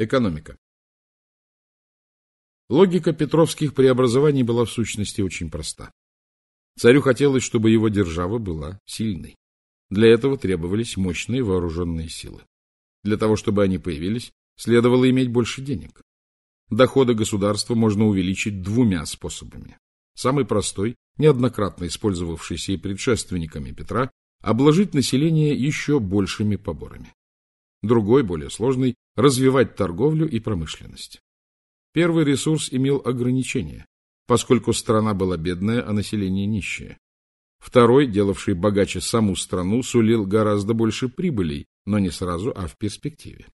Экономика. Логика петровских преобразований была в сущности очень проста. Царю хотелось, чтобы его держава была сильной. Для этого требовались мощные вооруженные силы. Для того, чтобы они появились, следовало иметь больше денег. Доходы государства можно увеличить двумя способами. Самый простой, неоднократно использовавшийся и предшественниками Петра, обложить население еще большими поборами. Другой, более сложный, развивать торговлю и промышленность. Первый ресурс имел ограничения, поскольку страна была бедная, а население нищее. Второй, делавший богаче саму страну, сулил гораздо больше прибылей, но не сразу, а в перспективе.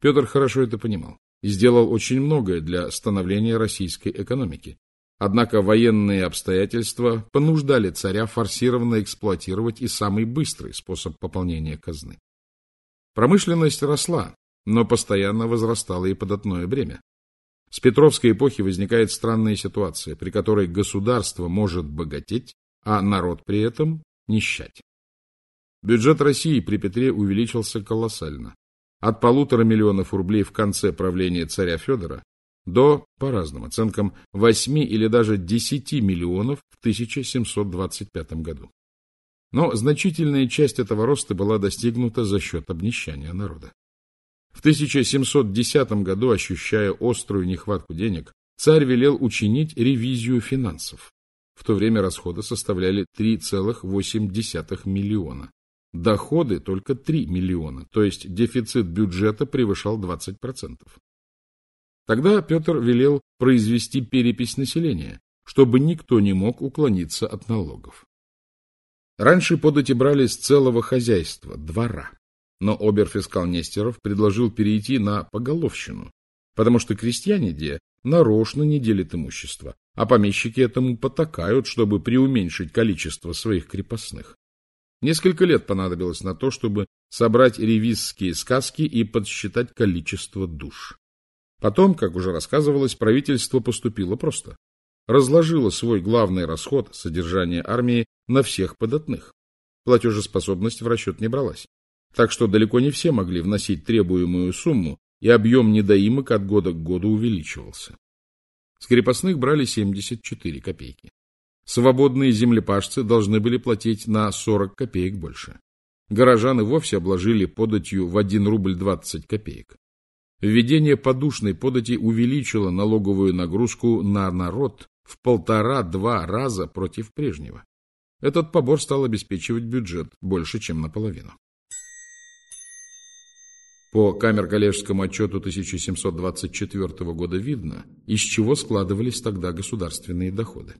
Петр хорошо это понимал и сделал очень многое для становления российской экономики. Однако военные обстоятельства понуждали царя форсированно эксплуатировать и самый быстрый способ пополнения казны. Промышленность росла, но постоянно возрастало и податное бремя. С Петровской эпохи возникает странная ситуация, при которой государство может богатеть, а народ при этом нищать. Бюджет России при Петре увеличился колоссально. От полутора миллионов рублей в конце правления царя Федора до, по разным оценкам, 8 или даже 10 миллионов в 1725 году. Но значительная часть этого роста была достигнута за счет обнищания народа. В 1710 году, ощущая острую нехватку денег, царь велел учинить ревизию финансов. В то время расходы составляли 3,8 миллиона. Доходы только 3 миллиона, то есть дефицит бюджета превышал 20%. Тогда Петр велел произвести перепись населения, чтобы никто не мог уклониться от налогов. Раньше подати брали с целого хозяйства, двора. Но оберфискал Нестеров предложил перейти на поголовщину, потому что крестьяне где нарочно не делят имущество, а помещики этому потакают, чтобы преуменьшить количество своих крепостных. Несколько лет понадобилось на то, чтобы собрать ревизские сказки и подсчитать количество душ. Потом, как уже рассказывалось, правительство поступило просто. Разложило свой главный расход, содержание армии, на всех податных. Платежеспособность в расчет не бралась. Так что далеко не все могли вносить требуемую сумму, и объем недоимок от года к году увеличивался. С крепостных брали 74 копейки. Свободные землепашцы должны были платить на 40 копеек больше. Горожаны вовсе обложили податью в 1 рубль 20 копеек. Введение подушной подати увеличило налоговую нагрузку на народ в полтора-два раза против прежнего. Этот побор стал обеспечивать бюджет больше, чем наполовину. По камер-коллежскому отчету 1724 года видно, из чего складывались тогда государственные доходы.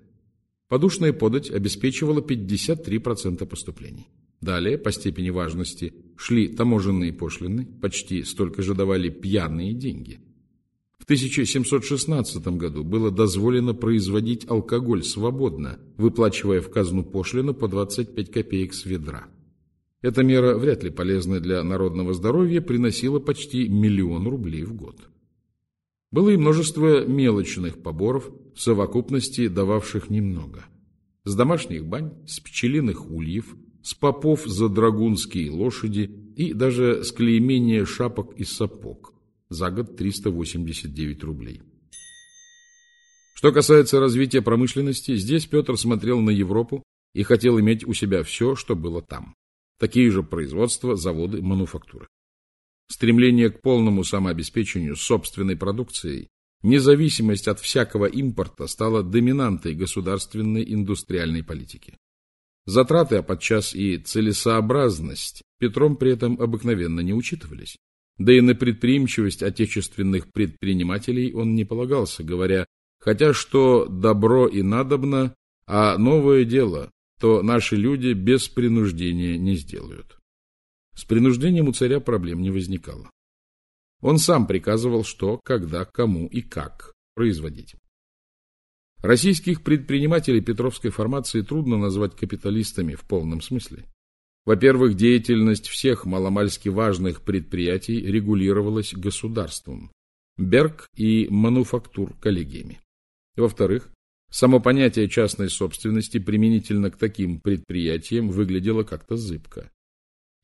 Подушная подать обеспечивала 53% поступлений. Далее, по степени важности, шли таможенные пошлины, почти столько же давали пьяные деньги. В 1716 году было дозволено производить алкоголь свободно, выплачивая в казну пошлину по 25 копеек с ведра. Эта мера, вряд ли полезная для народного здоровья, приносила почти миллион рублей в год. Было и множество мелочных поборов, в совокупности дававших немного. С домашних бань, с пчелиных ульев, с попов за драгунские лошади и даже с клеймения шапок и сапог. За год 389 рублей. Что касается развития промышленности, здесь Петр смотрел на Европу и хотел иметь у себя все, что было там. Такие же производства, заводы, мануфактуры. Стремление к полному самообеспечению собственной продукцией, независимость от всякого импорта стала доминантой государственной индустриальной политики. Затраты, а подчас и целесообразность Петром при этом обыкновенно не учитывались. Да и на предприимчивость отечественных предпринимателей он не полагался, говоря, хотя что добро и надобно, а новое дело, то наши люди без принуждения не сделают. С принуждением у царя проблем не возникало. Он сам приказывал, что, когда, кому и как производить. Российских предпринимателей Петровской формации трудно назвать капиталистами в полном смысле. Во-первых, деятельность всех маломальски важных предприятий регулировалась государством, Берг и мануфактур коллегиями. Во-вторых, само понятие частной собственности применительно к таким предприятиям выглядело как-то зыбко.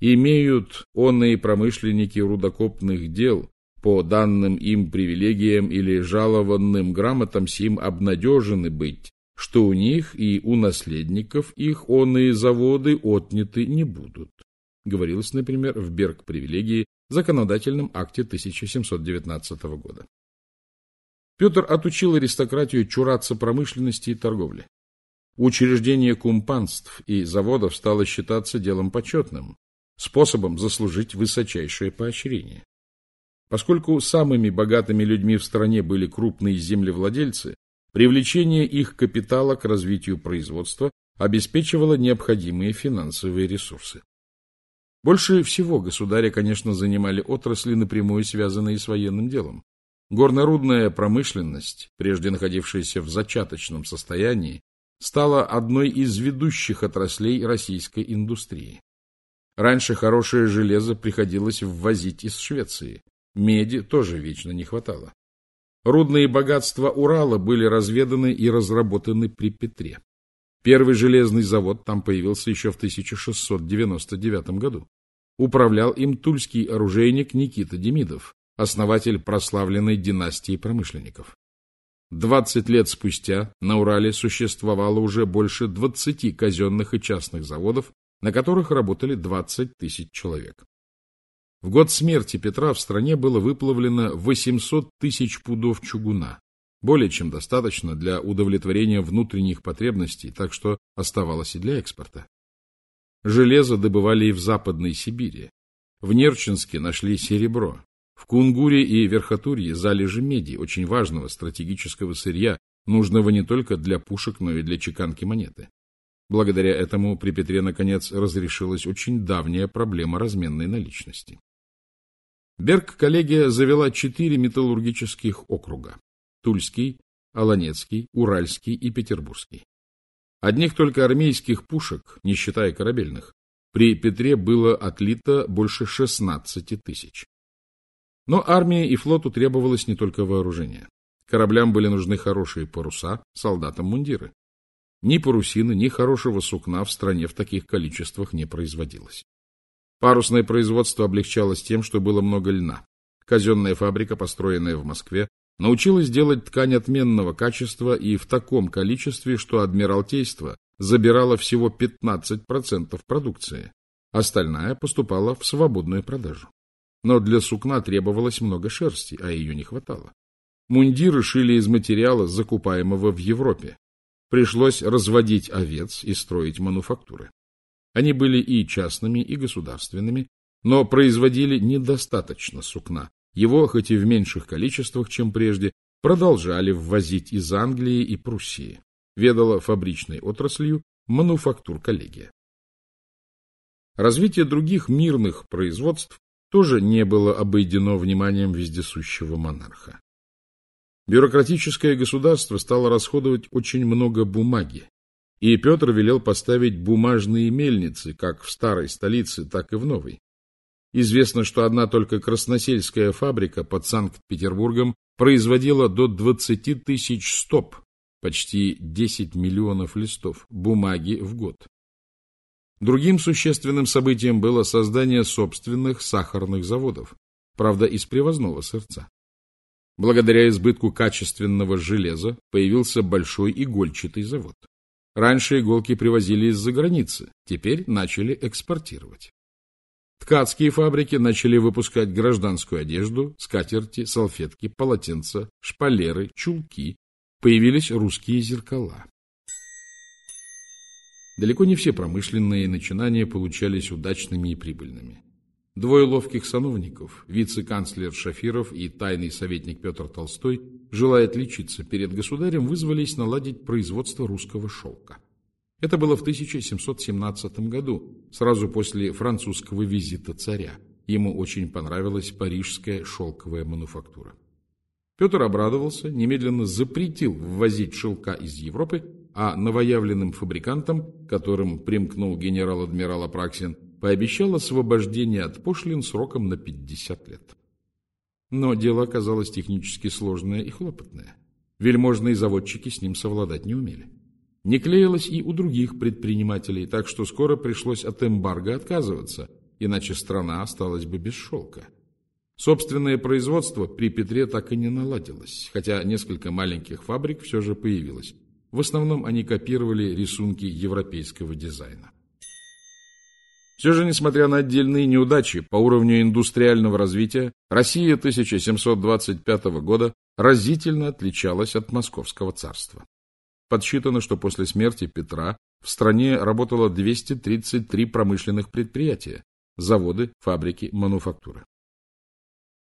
Имеют он и промышленники рудокопных дел по данным им привилегиям или жалованным грамотам сим обнадежены быть, что у них и у наследников их оные заводы отняты не будут. Говорилось, например, в Берг-привилегии законодательном акте 1719 года. Петр отучил аристократию чураться промышленности и торговли. Учреждение кумпанств и заводов стало считаться делом почетным, способом заслужить высочайшее поощрение. Поскольку самыми богатыми людьми в стране были крупные землевладельцы, привлечение их капитала к развитию производства обеспечивало необходимые финансовые ресурсы. Больше всего государя, конечно, занимали отрасли, напрямую связанные с военным делом. Горнорудная промышленность, прежде находившаяся в зачаточном состоянии, стала одной из ведущих отраслей российской индустрии. Раньше хорошее железо приходилось ввозить из Швеции. Меди тоже вечно не хватало. Рудные богатства Урала были разведаны и разработаны при Петре. Первый железный завод там появился еще в 1699 году. Управлял им тульский оружейник Никита Демидов, основатель прославленной династии промышленников. 20 лет спустя на Урале существовало уже больше 20 казенных и частных заводов, на которых работали 20 тысяч человек. В год смерти Петра в стране было выплавлено 800 тысяч пудов чугуна, более чем достаточно для удовлетворения внутренних потребностей, так что оставалось и для экспорта. Железо добывали и в Западной Сибири. В Нерчинске нашли серебро. В Кунгуре и Верхотурье залежи меди, очень важного стратегического сырья, нужного не только для пушек, но и для чеканки монеты. Благодаря этому при Петре, наконец, разрешилась очень давняя проблема разменной наличности. Берг-коллегия завела четыре металлургических округа – Тульский, Аланецкий, Уральский и Петербургский. Одних только армейских пушек, не считая корабельных, при Петре было отлито больше 16 тысяч. Но армии и флоту требовалось не только вооружение. Кораблям были нужны хорошие паруса, солдатам мундиры. Ни парусины, ни хорошего сукна в стране в таких количествах не производилось. Парусное производство облегчалось тем, что было много льна. Казенная фабрика, построенная в Москве, научилась делать ткань отменного качества и в таком количестве, что Адмиралтейство забирало всего 15% продукции. Остальная поступала в свободную продажу. Но для сукна требовалось много шерсти, а ее не хватало. Мундиры шили из материала, закупаемого в Европе. Пришлось разводить овец и строить мануфактуры. Они были и частными, и государственными, но производили недостаточно сукна, его, хоть и в меньших количествах, чем прежде, продолжали ввозить из Англии и Пруссии. Ведала фабричной отраслью мануфактур коллегия. Развитие других мирных производств тоже не было обойдено вниманием вездесущего монарха. Бюрократическое государство стало расходовать очень много бумаги, и Петр велел поставить бумажные мельницы как в старой столице, так и в новой. Известно, что одна только красносельская фабрика под Санкт-Петербургом производила до 20 тысяч стоп, почти 10 миллионов листов, бумаги в год. Другим существенным событием было создание собственных сахарных заводов, правда, из привозного сырца. Благодаря избытку качественного железа появился большой игольчатый завод. Раньше иголки привозили из-за границы, теперь начали экспортировать. Ткацкие фабрики начали выпускать гражданскую одежду, скатерти, салфетки, полотенца, шпалеры, чулки. Появились русские зеркала. Далеко не все промышленные начинания получались удачными и прибыльными. Двое ловких сановников, вице-канцлер Шафиров и тайный советник Петр Толстой, желая отличиться перед государем, вызвались наладить производство русского шелка. Это было в 1717 году, сразу после французского визита царя. Ему очень понравилась парижская шелковая мануфактура. Петр обрадовался, немедленно запретил ввозить шелка из Европы, а новоявленным фабрикантам, которым примкнул генерал-адмирал Апраксин, пообещал освобождение от пошлин сроком на 50 лет. Но дело оказалось технически сложное и хлопотное. Вельможные заводчики с ним совладать не умели. Не клеилось и у других предпринимателей, так что скоро пришлось от эмбарго отказываться, иначе страна осталась бы без шелка. Собственное производство при Петре так и не наладилось, хотя несколько маленьких фабрик все же появилось. В основном они копировали рисунки европейского дизайна. Все же, несмотря на отдельные неудачи по уровню индустриального развития, Россия 1725 года разительно отличалась от Московского царства. Подсчитано, что после смерти Петра в стране работало 233 промышленных предприятия, заводы, фабрики, мануфактуры.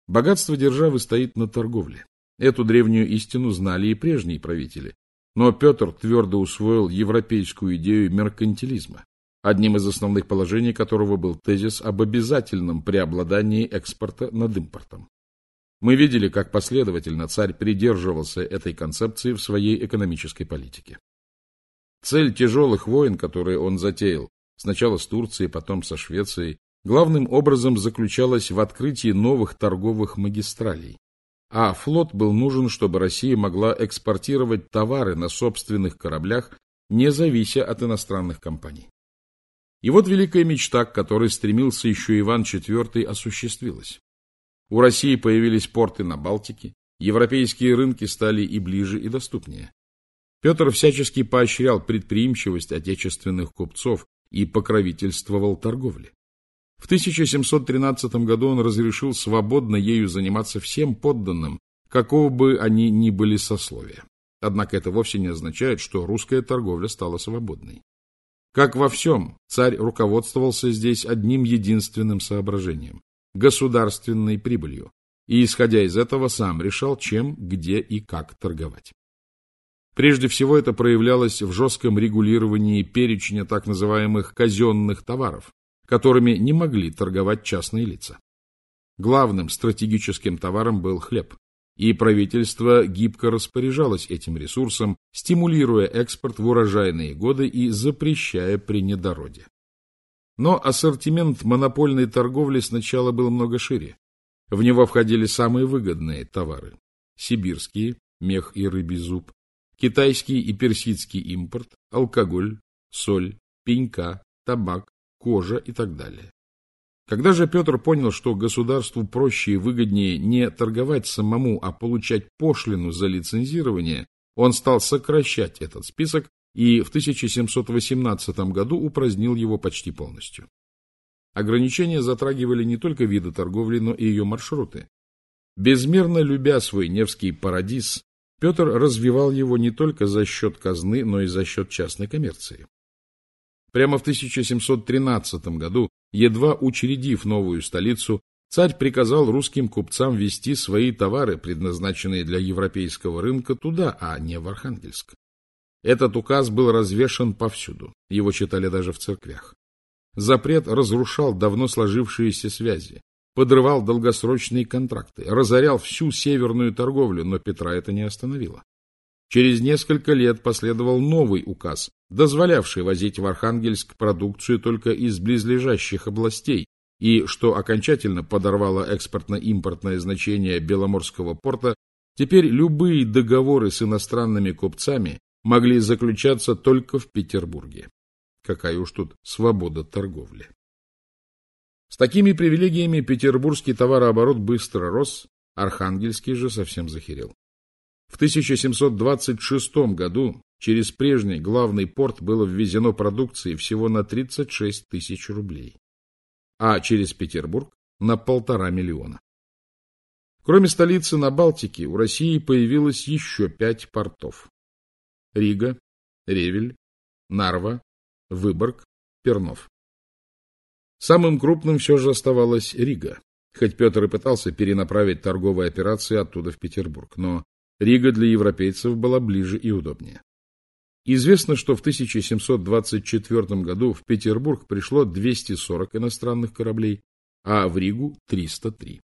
Богатство державы стоит на торговле. Эту древнюю истину знали и прежние правители. Но Петр твердо усвоил европейскую идею меркантилизма, одним из основных положений которого был тезис об обязательном преобладании экспорта над импортом. Мы видели, как последовательно царь придерживался этой концепции в своей экономической политике. Цель тяжелых войн, которые он затеял, сначала с Турцией, потом со Швецией, главным образом заключалась в открытии новых торговых магистралей. А флот был нужен, чтобы Россия могла экспортировать товары на собственных кораблях, не завися от иностранных компаний. И вот великая мечта, к которой стремился еще Иван IV, осуществилась. У России появились порты на Балтике, европейские рынки стали и ближе, и доступнее. Петр всячески поощрял предприимчивость отечественных купцов и покровительствовал торговле. В 1713 году он разрешил свободно ею заниматься всем подданным, какого бы они ни были сословия. Однако это вовсе не означает, что русская торговля стала свободной. Как во всем, царь руководствовался здесь одним единственным соображением – государственной прибылью, и, исходя из этого, сам решал, чем, где и как торговать. Прежде всего это проявлялось в жестком регулировании перечня так называемых казенных товаров, которыми не могли торговать частные лица. Главным стратегическим товаром был хлеб, и правительство гибко распоряжалось этим ресурсом, стимулируя экспорт в урожайные годы и запрещая при недороде. Но ассортимент монопольной торговли сначала был много шире. В него входили самые выгодные товары – сибирские, мех и рыбий зуб, китайский и персидский импорт, алкоголь, соль, пенька, табак, кожа и так далее. Когда же Петр понял, что государству проще и выгоднее не торговать самому, а получать пошлину за лицензирование, он стал сокращать этот список и в 1718 году упразднил его почти полностью. Ограничения затрагивали не только виды торговли, но и ее маршруты. Безмерно любя свой Невский парадиз, Петр развивал его не только за счет казны, но и за счет частной коммерции. Прямо в 1713 году, едва учредив новую столицу, царь приказал русским купцам вести свои товары, предназначенные для европейского рынка, туда, а не в Архангельск. Этот указ был развешан повсюду, его читали даже в церквях. Запрет разрушал давно сложившиеся связи, подрывал долгосрочные контракты, разорял всю северную торговлю, но Петра это не остановило. Через несколько лет последовал новый указ, дозволявший возить в Архангельск продукцию только из близлежащих областей, и, что окончательно подорвало экспортно-импортное значение Беломорского порта, теперь любые договоры с иностранными купцами могли заключаться только в Петербурге. Какая уж тут свобода торговли. С такими привилегиями петербургский товарооборот быстро рос, архангельский же совсем захерел. В 1726 году через прежний главный порт было ввезено продукции всего на 36 тысяч рублей, а через Петербург на полтора миллиона. Кроме столицы на Балтике, у России появилось еще пять портов. Рига, Ревель, Нарва, Выборг, Пернов. Самым крупным все же оставалась Рига, хоть Петр и пытался перенаправить торговые операции оттуда в Петербург, но Рига для европейцев была ближе и удобнее. Известно, что в 1724 году в Петербург пришло 240 иностранных кораблей, а в Ригу 303.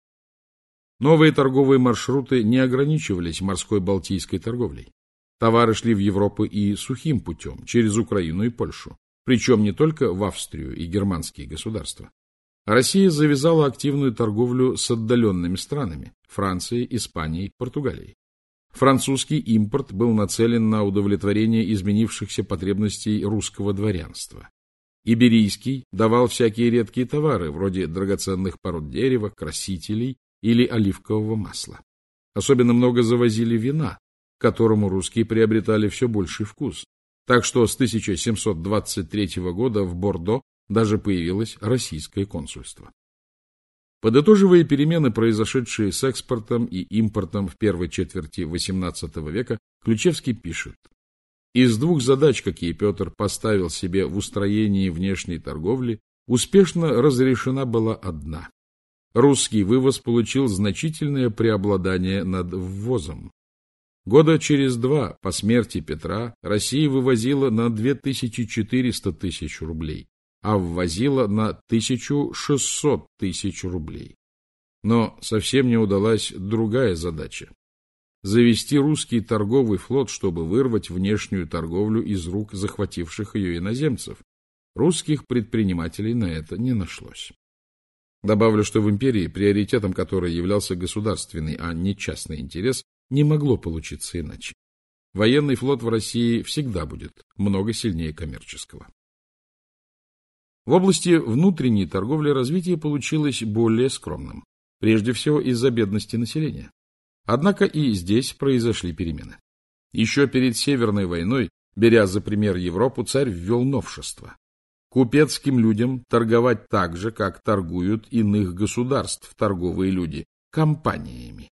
Новые торговые маршруты не ограничивались морской балтийской торговлей. Товары шли в Европу и сухим путем, через Украину и Польшу, причем не только в Австрию и германские государства. Россия завязала активную торговлю с отдаленными странами – Францией, Испанией, Португалией. Французский импорт был нацелен на удовлетворение изменившихся потребностей русского дворянства. Иберийский давал всякие редкие товары, вроде драгоценных пород дерева, красителей или оливкового масла. Особенно много завозили вина, к которому русские приобретали все больший вкус. Так что с 1723 года в Бордо даже появилось российское консульство. Подытоживая перемены, произошедшие с экспортом и импортом в первой четверти XVIII века, Ключевский пишет. Из двух задач, какие Петр поставил себе в устроении внешней торговли, успешно разрешена была одна. Русский вывоз получил значительное преобладание над ввозом. Года через два по смерти Петра Россия вывозила на 2400 тысяч рублей, а ввозила на 1600 тысяч рублей. Но совсем не удалась другая задача – завести русский торговый флот, чтобы вырвать внешнюю торговлю из рук захвативших ее иноземцев. Русских предпринимателей на это не нашлось. Добавлю, что в империи, приоритетом которой являлся государственный, а не частный интерес, не могло получиться иначе. Военный флот в России всегда будет много сильнее коммерческого. В области внутренней торговли развитие получилось более скромным, прежде всего из-за бедности населения. Однако и здесь произошли перемены. Еще перед Северной войной, беря за пример Европу, царь ввел новшество. Купецким людям торговать так же, как торгуют иных государств торговые люди, компаниями.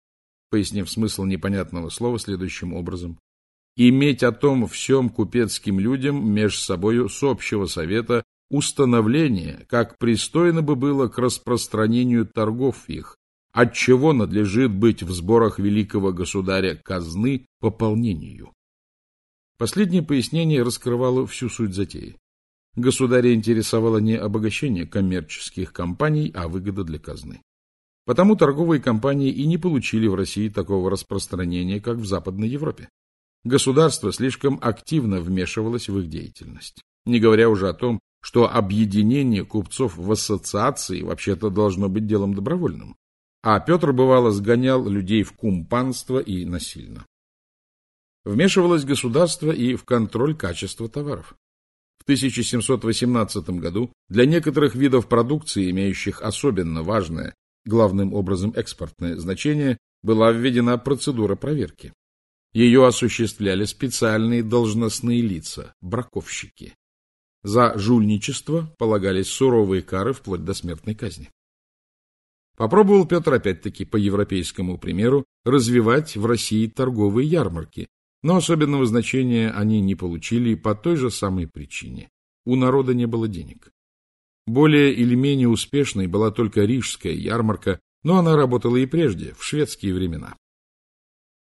Пояснив смысл непонятного слова следующим образом. Иметь о том всем купецким людям меж собою с общего совета установление, как пристойно бы было к распространению торгов их, от чего надлежит быть в сборах великого государя казны пополнению. Последнее пояснение раскрывало всю суть затеи. Государя интересовало не обогащение коммерческих компаний, а выгода для казны. Потому торговые компании и не получили в России такого распространения, как в Западной Европе. Государство слишком активно вмешивалось в их деятельность. Не говоря уже о том, что объединение купцов в ассоциации вообще-то должно быть делом добровольным. А Петр, бывало, сгонял людей в кумпанство и насильно. Вмешивалось государство и в контроль качества товаров. В 1718 году для некоторых видов продукции, имеющих особенно важное, главным образом экспортное значение, была введена процедура проверки. Ее осуществляли специальные должностные лица, браковщики. За жульничество полагались суровые кары вплоть до смертной казни. Попробовал Петр опять-таки по европейскому примеру развивать в России торговые ярмарки, но особенного значения они не получили по той же самой причине. У народа не было денег. Более или менее успешной была только рижская ярмарка, но она работала и прежде, в шведские времена.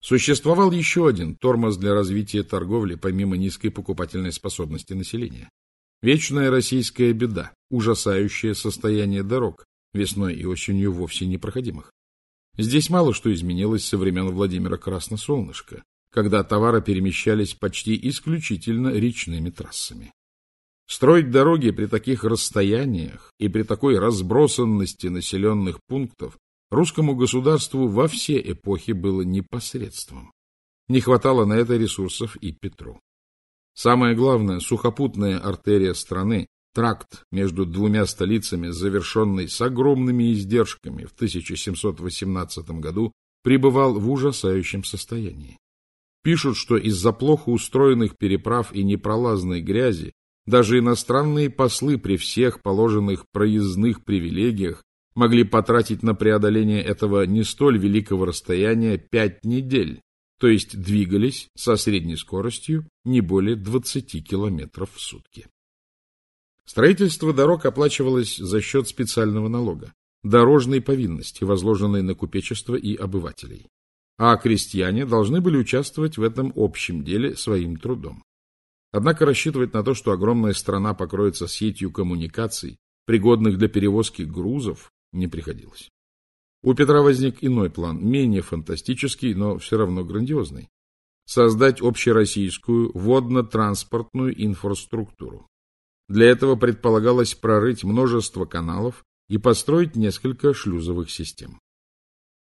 Существовал еще один тормоз для развития торговли, помимо низкой покупательной способности населения. Вечная российская беда, ужасающее состояние дорог, весной и осенью вовсе непроходимых. Здесь мало что изменилось со времен Владимира Красносолнышка, когда товары перемещались почти исключительно речными трассами. Строить дороги при таких расстояниях и при такой разбросанности населенных пунктов русскому государству во все эпохи было непосредством. Не хватало на это ресурсов и Петру. Самое главное, сухопутная артерия страны, тракт между двумя столицами, завершенный с огромными издержками в 1718 году, пребывал в ужасающем состоянии. Пишут, что из-за плохо устроенных переправ и непролазной грязи даже иностранные послы при всех положенных проездных привилегиях могли потратить на преодоление этого не столь великого расстояния пять недель, то есть двигались со средней скоростью не более 20 км в сутки. Строительство дорог оплачивалось за счет специального налога, дорожной повинности, возложенной на купечество и обывателей. А крестьяне должны были участвовать в этом общем деле своим трудом. Однако рассчитывать на то, что огромная страна покроется сетью коммуникаций, пригодных для перевозки грузов, не приходилось. У Петра возник иной план, менее фантастический, но все равно грандиозный. Создать общероссийскую водно-транспортную инфраструктуру. Для этого предполагалось прорыть множество каналов и построить несколько шлюзовых систем.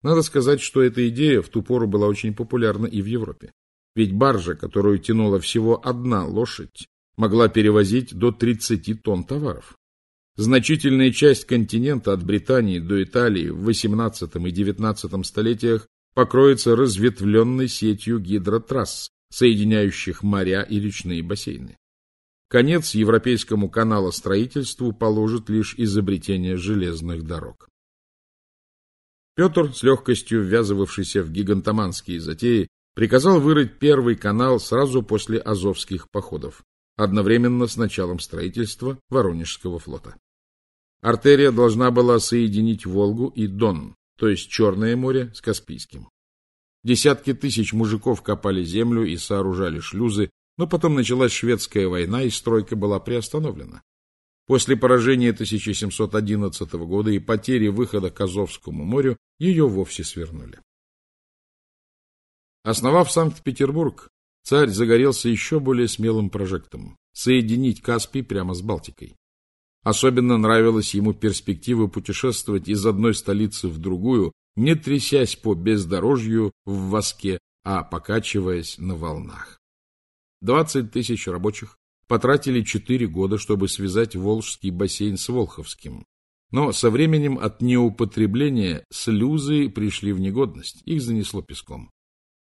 Надо сказать, что эта идея в ту пору была очень популярна и в Европе. Ведь баржа, которую тянула всего одна лошадь, могла перевозить до 30 тонн товаров. Значительная часть континента от Британии до Италии в XVIII и XIX столетиях покроется разветвленной сетью гидротрасс, соединяющих моря и речные бассейны. Конец европейскому каналостроительству положит лишь изобретение железных дорог. Петр, с легкостью ввязывавшийся в гигантоманские затеи, приказал вырыть первый канал сразу после Азовских походов, одновременно с началом строительства Воронежского флота. Артерия должна была соединить Волгу и Дон, то есть Черное море с Каспийским. Десятки тысяч мужиков копали землю и сооружали шлюзы, но потом началась шведская война, и стройка была приостановлена. После поражения 1711 года и потери выхода к Азовскому морю ее вовсе свернули. Основав Санкт-Петербург, царь загорелся еще более смелым прожектом – соединить Каспий прямо с Балтикой. Особенно нравилась ему перспектива путешествовать из одной столицы в другую, не трясясь по бездорожью в воске, а покачиваясь на волнах. Двадцать тысяч рабочих потратили четыре года, чтобы связать Волжский бассейн с Волховским. Но со временем от неупотребления слюзы пришли в негодность, их занесло песком.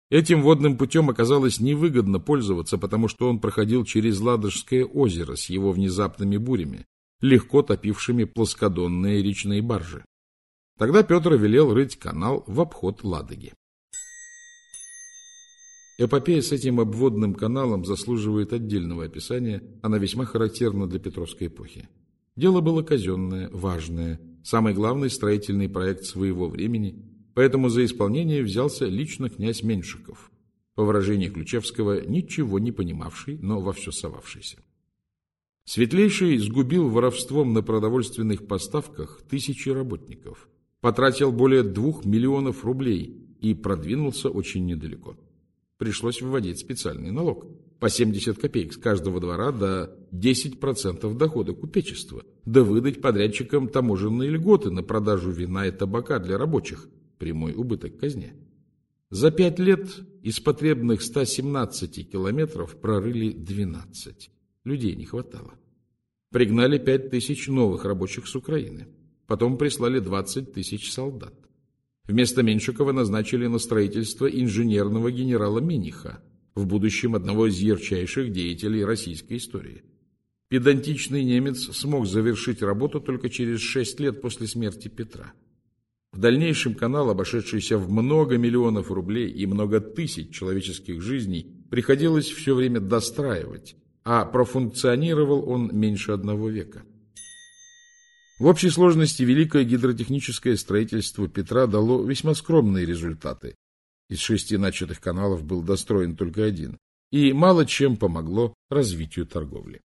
Этим водным путем оказалось невыгодно пользоваться, потому что он проходил через Ладожское озеро с его внезапными бурями, легко топившими плоскодонные речные баржи. Тогда Петр велел рыть канал в обход Ладоги. Эпопея с этим обводным каналом заслуживает отдельного описания, она весьма характерна для Петровской эпохи. Дело было казенное, важное, самый главный строительный проект своего времени, поэтому за исполнение взялся лично князь Меньшиков, по выражению Ключевского, ничего не понимавший, но во все совавшийся. Светлейший сгубил воровством на продовольственных поставках тысячи работников – потратил более двух миллионов рублей и продвинулся очень недалеко. Пришлось вводить специальный налог по 70 копеек с каждого двора до 10% дохода купечества, да выдать подрядчикам таможенные льготы на продажу вина и табака для рабочих, прямой убыток казне. За пять лет из потребных 117 километров прорыли 12. Людей не хватало. Пригнали 5 тысяч новых рабочих с Украины. Потом прислали 20 тысяч солдат. Вместо Меньшикова назначили на строительство инженерного генерала Миниха, в будущем одного из ярчайших деятелей российской истории. Педантичный немец смог завершить работу только через шесть лет после смерти Петра. В дальнейшем канал, обошедшийся в много миллионов рублей и много тысяч человеческих жизней, приходилось все время достраивать, а профункционировал он меньше одного века. В общей сложности великое гидротехническое строительство Петра дало весьма скромные результаты. Из шести начатых каналов был достроен только один, и мало чем помогло развитию торговли.